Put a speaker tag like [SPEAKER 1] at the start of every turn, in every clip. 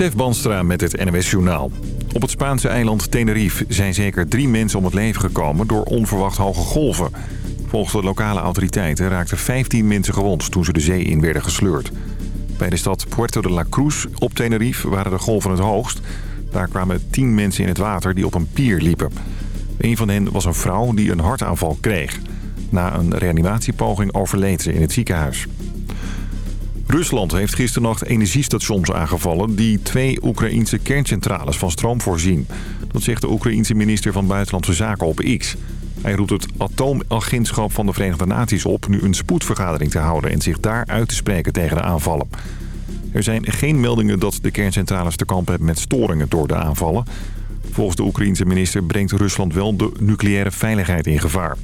[SPEAKER 1] Stef Banstra met het NWS Journaal. Op het Spaanse eiland Tenerife zijn zeker drie mensen om het leven gekomen door onverwacht hoge golven. Volgens de lokale autoriteiten raakten 15 mensen gewond toen ze de zee in werden gesleurd. Bij de stad Puerto de la Cruz op Tenerife waren de golven het hoogst. Daar kwamen 10 mensen in het water die op een pier liepen. Een van hen was een vrouw die een hartaanval kreeg. Na een reanimatiepoging overleed ze in het ziekenhuis. Rusland heeft gisternacht energiestations aangevallen... die twee Oekraïense kerncentrales van stroom voorzien. Dat zegt de Oekraïense minister van Buitenlandse Zaken op X. Hij roept het atoomagentschap van de Verenigde Naties op... nu een spoedvergadering te houden en zich daar uit te spreken tegen de aanvallen. Er zijn geen meldingen dat de kerncentrales te kampen hebben met storingen door de aanvallen. Volgens de Oekraïense minister brengt Rusland wel de nucleaire veiligheid in gevaar.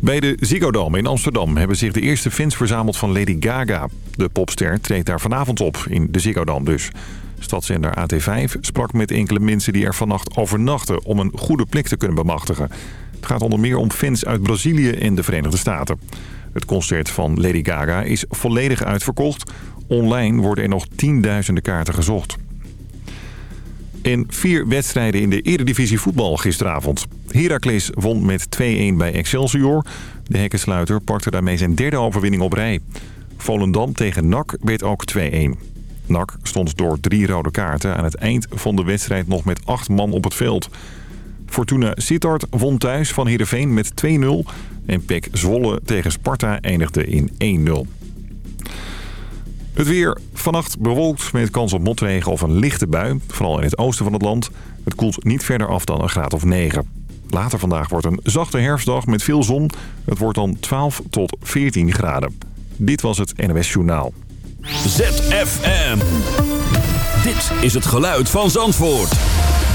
[SPEAKER 1] Bij de Ziggo Dome in Amsterdam hebben zich de eerste fans verzameld van Lady Gaga. De popster treedt daar vanavond op, in de Ziggo Dome dus. Stadszender AT5 sprak met enkele mensen die er vannacht overnachten... om een goede plek te kunnen bemachtigen. Het gaat onder meer om fans uit Brazilië en de Verenigde Staten. Het concert van Lady Gaga is volledig uitverkocht. Online worden er nog tienduizenden kaarten gezocht. En vier wedstrijden in de Eredivisie voetbal gisteravond. Heracles won met 2-1 bij Excelsior. De hekkensluiter pakte daarmee zijn derde overwinning op rij. Volendam tegen NAC werd ook 2-1. NAC stond door drie rode kaarten aan het eind van de wedstrijd nog met acht man op het veld. Fortuna Sittard won thuis van Heerenveen met 2-0. En Pek Zwolle tegen Sparta eindigde in 1-0. Het weer vannacht bewolkt met kans op motregen of een lichte bui. Vooral in het oosten van het land. Het koelt niet verder af dan een graad of 9. Later vandaag wordt een zachte herfstdag met veel zon. Het wordt dan 12 tot 14 graden. Dit was het NWS Journaal.
[SPEAKER 2] ZFM. Dit is het geluid van Zandvoort.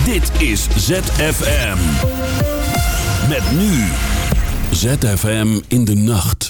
[SPEAKER 2] Dit is ZFM. Met nu. ZFM in de nacht.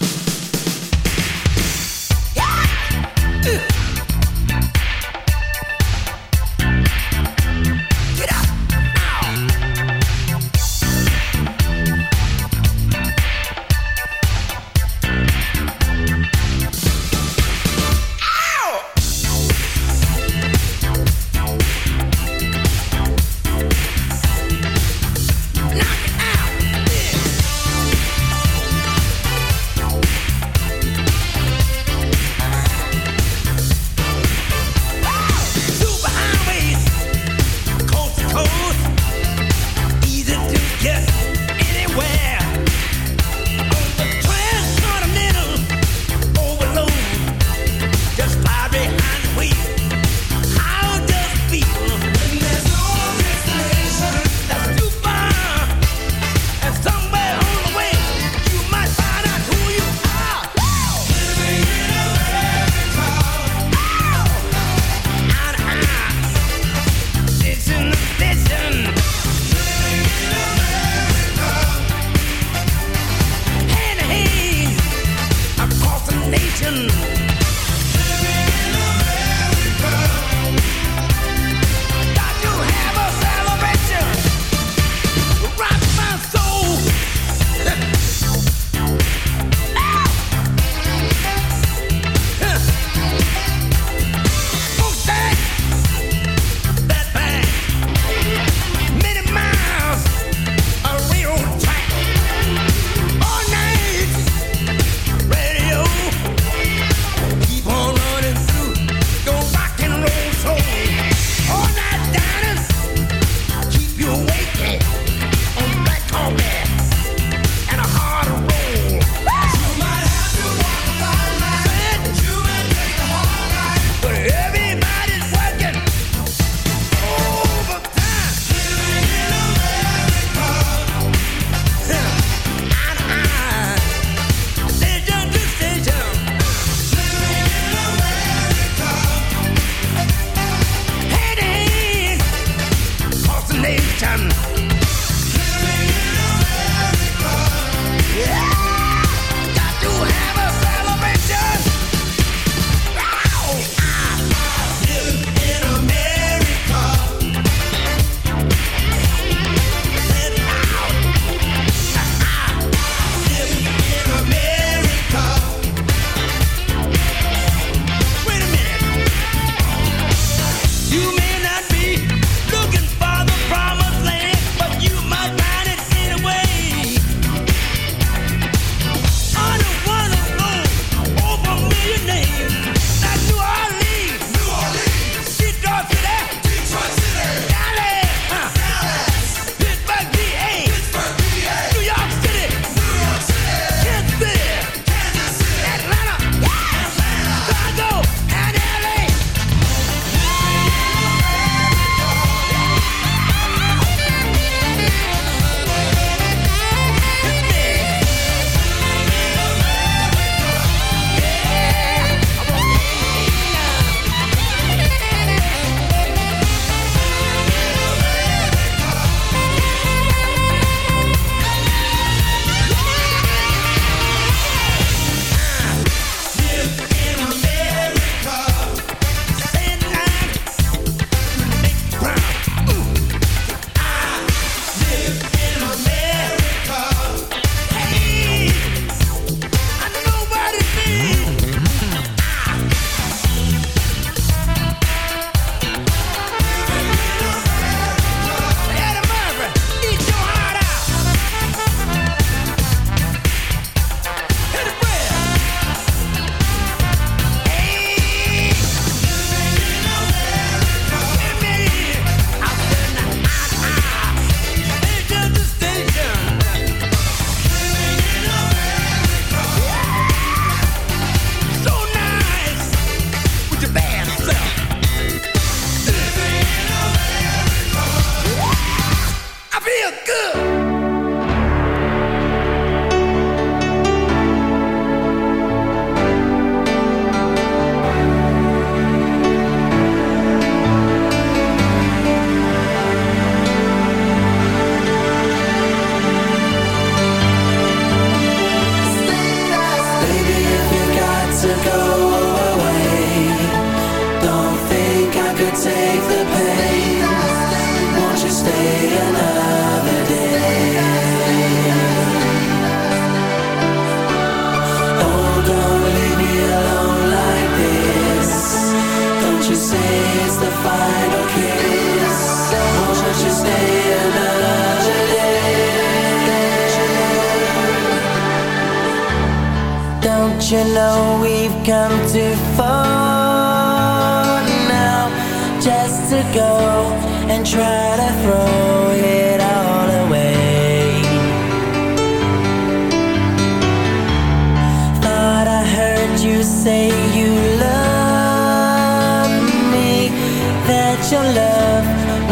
[SPEAKER 3] Try to throw it all away.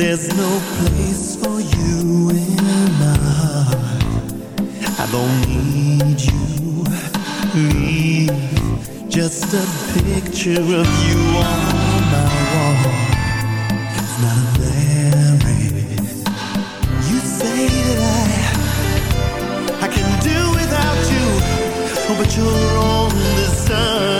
[SPEAKER 4] There's no place for you in my heart. I don't need you. Leave just a picture of you on my wall. It's not a. You say that I I can do without you, but you're on the sun.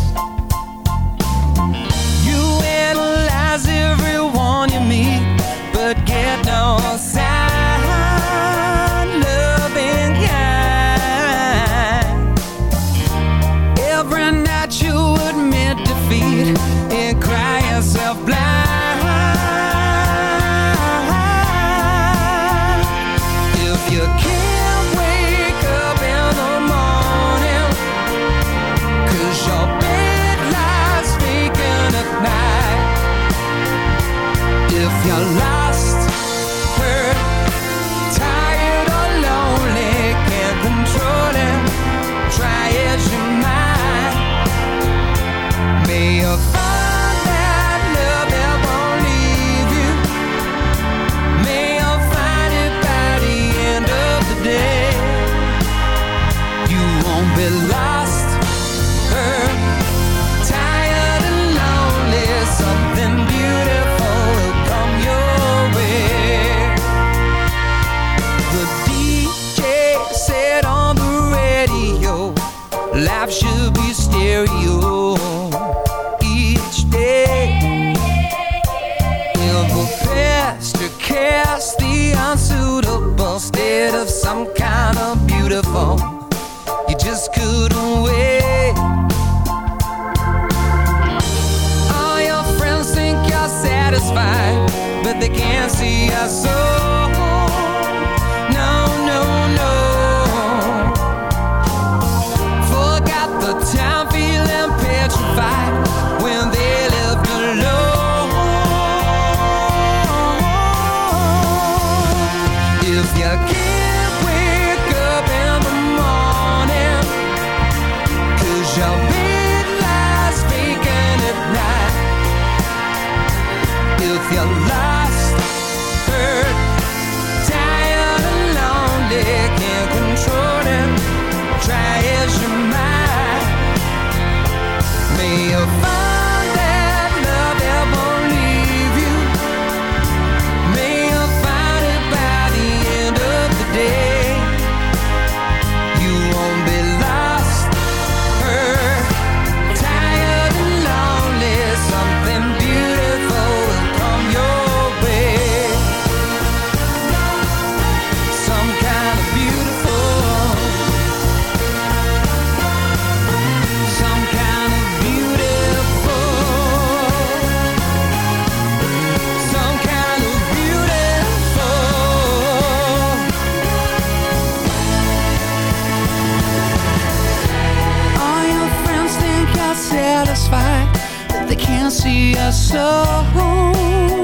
[SPEAKER 4] satisfied, but they can't see
[SPEAKER 5] us so.
[SPEAKER 4] see us
[SPEAKER 6] so.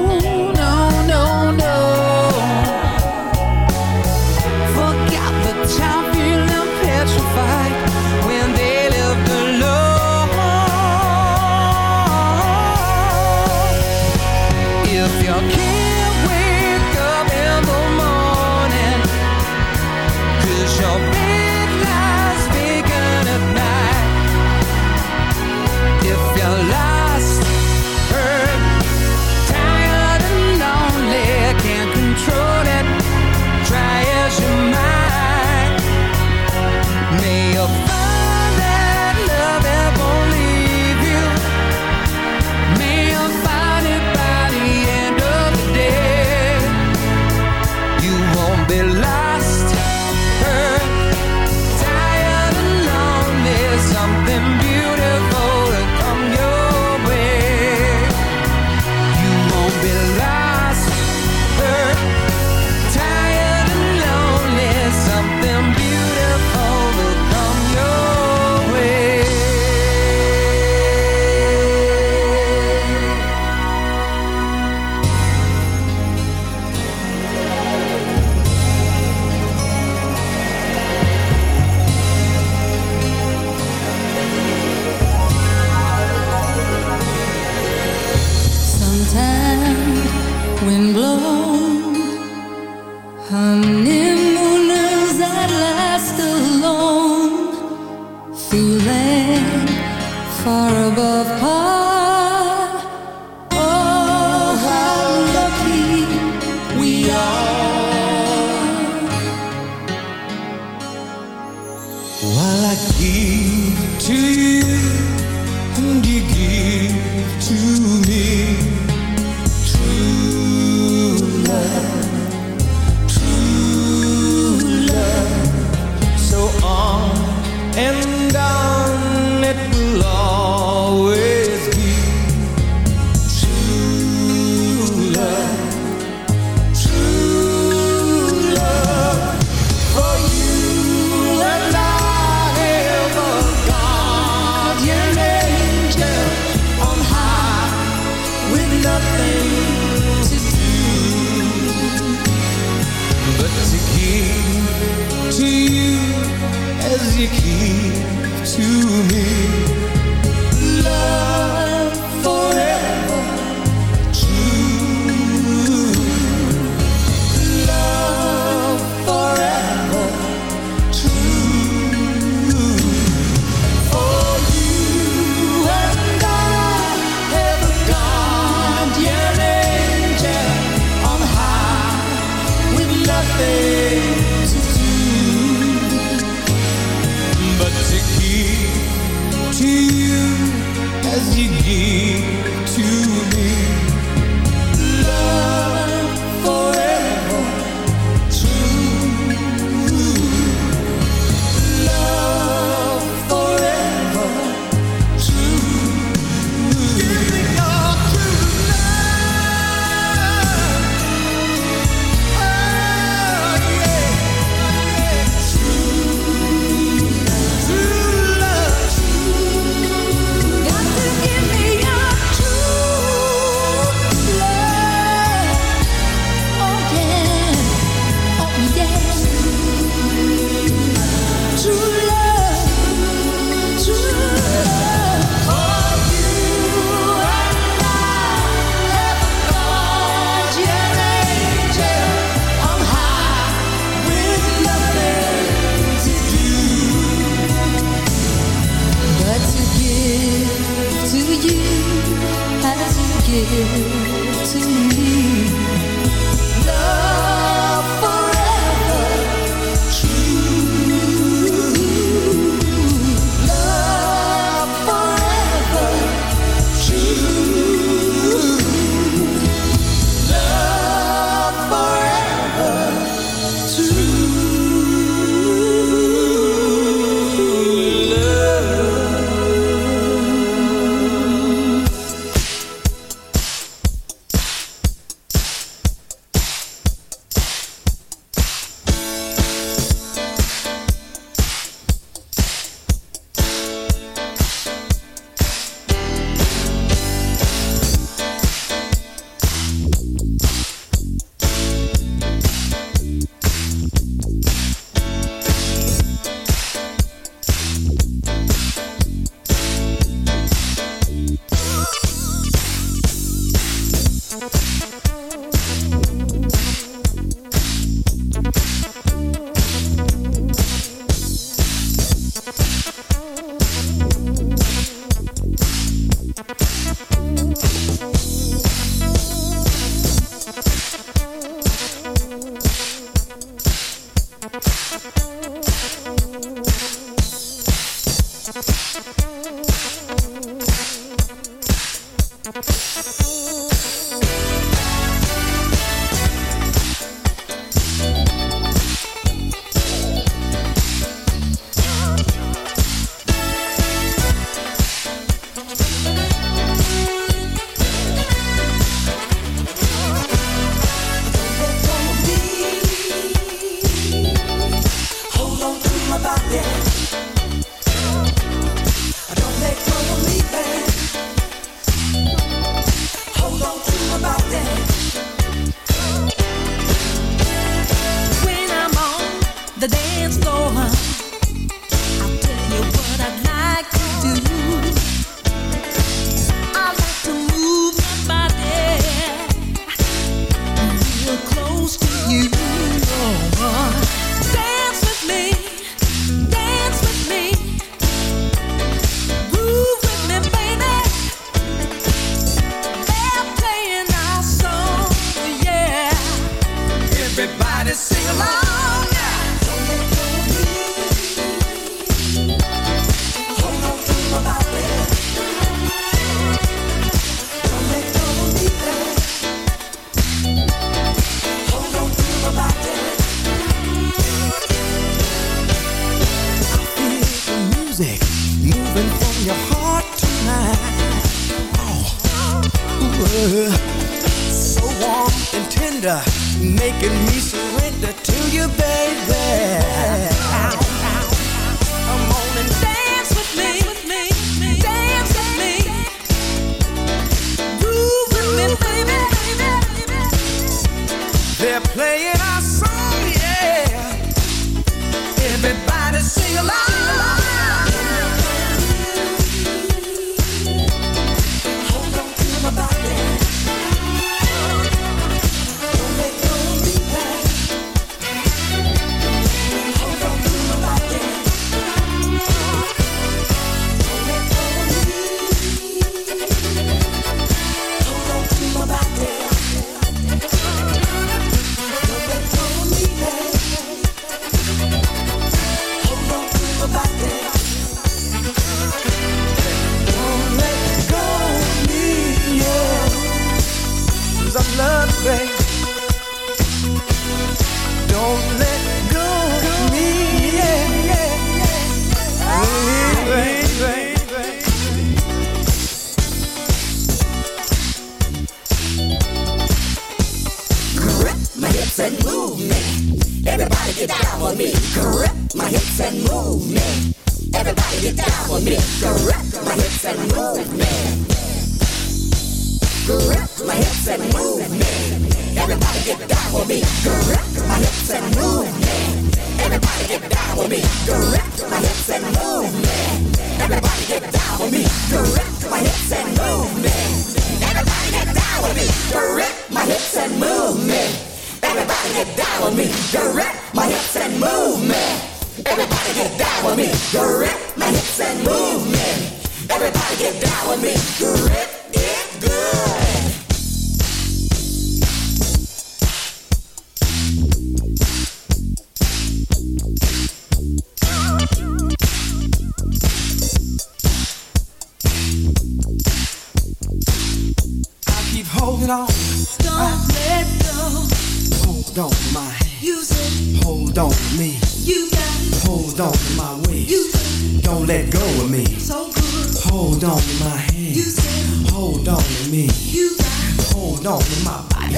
[SPEAKER 6] me. You
[SPEAKER 7] got
[SPEAKER 6] hold on to my body.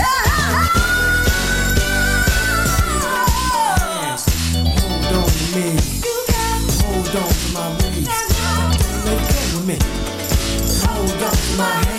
[SPEAKER 6] Hold on to me.
[SPEAKER 7] You got
[SPEAKER 6] hold on to my waist. Let go of me. Hold on to my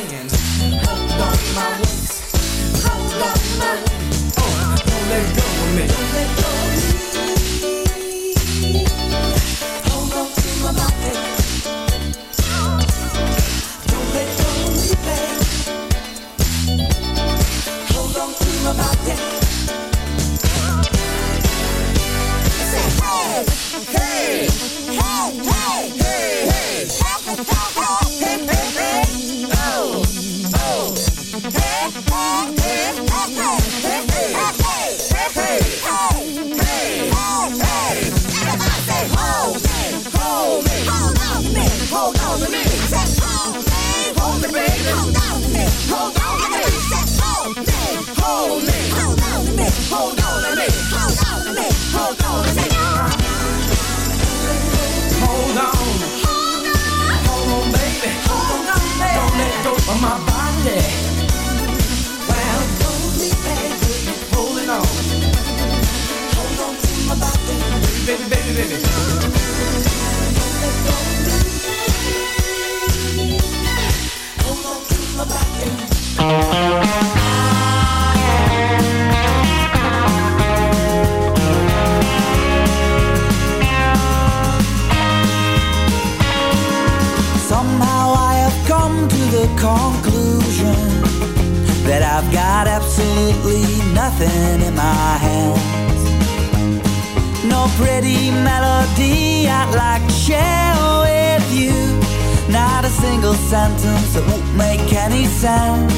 [SPEAKER 8] baby,
[SPEAKER 6] baby, baby.
[SPEAKER 3] Somehow I have come to the conclusion that I've got absolutely nothing in my hands no pretty melody I'd like to share with you. Not a single sentence that won't make any sense.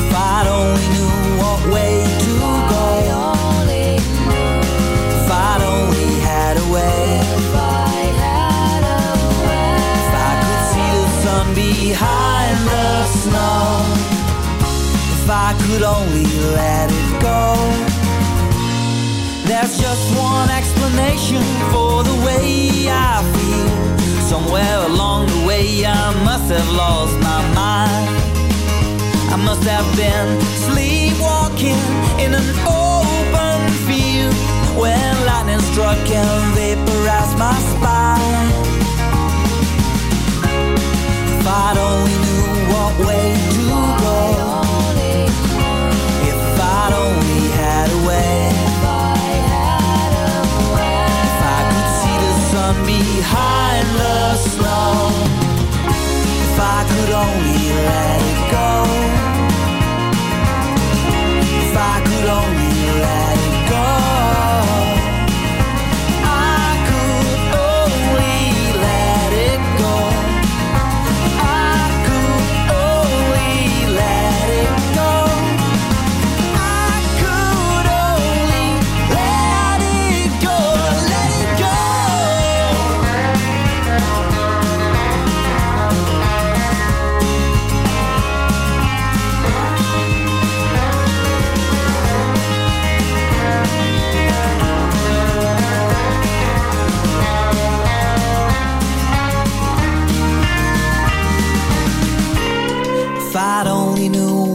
[SPEAKER 3] If I'd only knew what way to go. If I'd only had a way. If I could see the sun behind the snow. If I could only let it go there's just one explanation for the way I feel. Somewhere along the way, I must have lost my mind. I must have been sleepwalking in an open field when lightning struck and vaporized my spine. If I'd only knew what way to go. behind the snow. If I could only let it go.